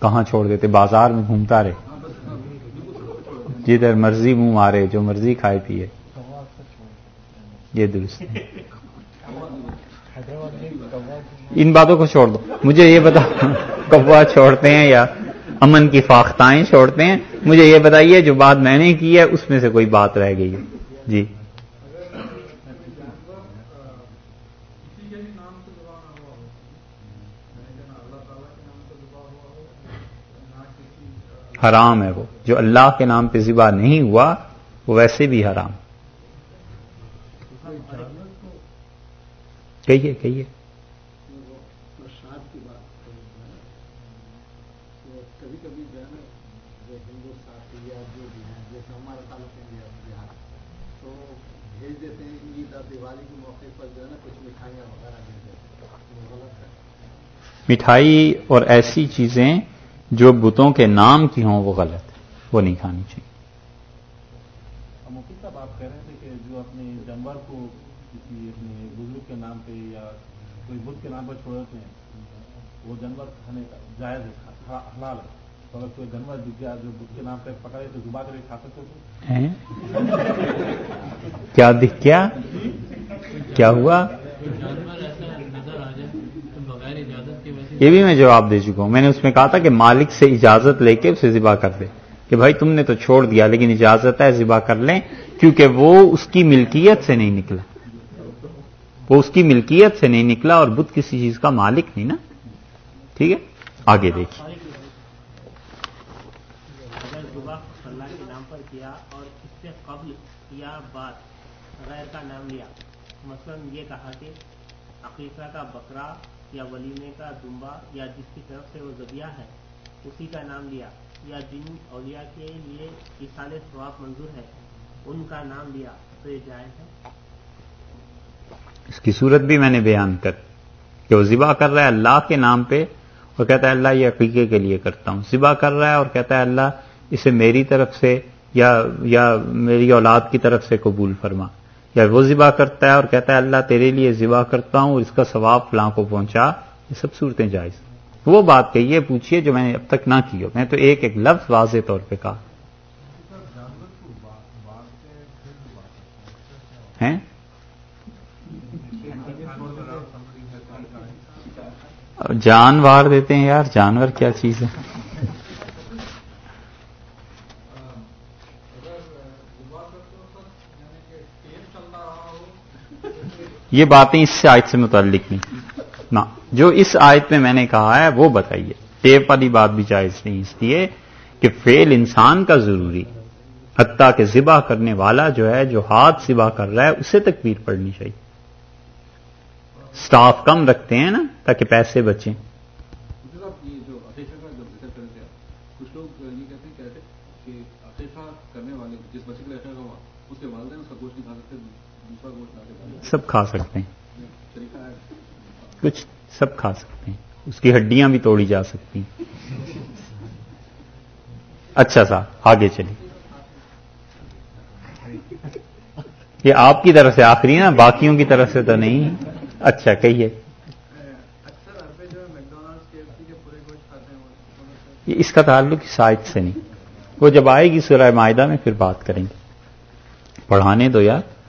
کہاں چھوڑ دیتے؟ بازار میں گھومتا رہے۔ جدھر مرضی منہ مارے، جو مرضی کھائے پیے۔ یہ درست۔ ان باتوں کو چھوڑ دو۔ مجھے یہ بتا کوا چھوڑتے ہیں یا امن کی فاختائیں چھوڑتے ہیں؟ مجھے یہ بتائیے، جو بات میں نے کی ہے، اس میں سے کوئی بات رہ گئی ہے۔ جی۔ حرام ہے وہ۔ جو اللہ کے نام پہ ذبح نہیں ہوا، وہ ویسے بھی حرام کوئی جانور کو کہیے کہیے۔ دیوالی کے موقع پر غلط مٹھائی اور ایسی چیزیں جو بتوں کے نام کی ہوں، وہ غلط۔ ہے وہ نہیں کھانی چاہیے۔ مفید صاحب آپ کہہ رہے تھے کہ جو اپنے جانور کو کسی اپنے بزرگ کے نام پہ یا کوئی بدھ کے نام پر چھوڑ دیتے ہیں وہ جانور کھانے کا جائز ہے حلال ہے۔ تو اگر کوئی جانور دکھ گیا جو بدھ کے نام پہ پکڑے تو زبا کر کے کھا سکتے ہیں؟ کیا دکھ کیا؟ کیا ہوا؟ جانور ایسا نظر آ جائے تو بغیر اجازت کے ویسے یہ بھی میں جواب دے چکا ہوں۔ میں نے اس میں کہا تھا کہ مالک سے اجازت لے کے اسے ذبح کر دے کہ بھائی تم نے تو چھوڑ دیا لیکن اجازت ہے ذبح کر لیں کیونکہ وہ اس کی ملکیت سے نہیں نکلا۔ وہ اس کی ملکیت سے نہیں نکلا اور بدھ کسی چیز کا مالک نہیں نا؟ ٹھیک ہے؟ آگے دیکھیے۔ اگر کے نام پر کیا اور اس سے قبل یا غیر کا نام لیا مثلا یہ کہا کہ عقیقہ کا بکرا یا ولیمے کا دمبا یا جس کی طرف سے وہ ذبیہ ہے، اسی کا نام لیا۔ یا جن اولیاء کے لیے اصال ثواب منظور ہے، ان کا نام لیا۔ تو یہ جائز ہے۔ اس کی صورت بھی میں نے بیان کر کہ وہ ذبح کر رہا ہے اللہ کے نام پہ اور کہتا ہے اللہ یہ عقیقے کے لیے کرتا ہوں۔ ذبح کر رہا ہے اور کہتا ہے اللہ اسے میری طرف سے یا یا میری اولاد کی طرف سے قبول فرما۔ یا وہ ذبح کرتا ہے اور کہتا ہے اللہ تیرے لیے ذبح کرتا ہوں اس کا ثواب فلاں کو پہنچا۔ یہ سب صورتیں جائز وہ بات کہیے پوچھیے جو میں نے اب تک نہ کی ہو۔ میں تو ایک ایک لفظ واضح طور پہ کہا۔ ہیں؟ جان وار دیتے ہیں یار، جانور کیا چیز ہے؟ یہ باتیں اس سے آیت سے متعلق نہیں نہ جو اس آیت میں میں نے کہا ہے، وہ بتائیے۔ ٹیپ والی بات بھی جائز نہیں، اس لیے کہ فیل انسان کا ضروری، حتیٰ کہ ذبح کرنے والا جو ہے، جو ہاتھ ذبح کر رہا ہے، اسے تکبیر پڑنی چاہیے۔ سٹاف کم رکھتے ہیں نا تاکہ پیسے بچیں۔ سب کھا سکتے ہیں۔ کچھ سب کھا سکتے ہیں۔ اس کی ہڈیاں بھی توڑی جا سکتی ہیں۔ اچھا صاحب آگے چلیے۔ یہ آپ کی طرف سے آخری نا باقیوں کی طرف سے تو نہیں۔ اچھا کہیے۔ اس کا تعلق اس آیت سے نہیں۔ وہ جب آئے گی سورہ معاہدہ میں پھر بات کریں گے۔ پڑھانے دو یار۔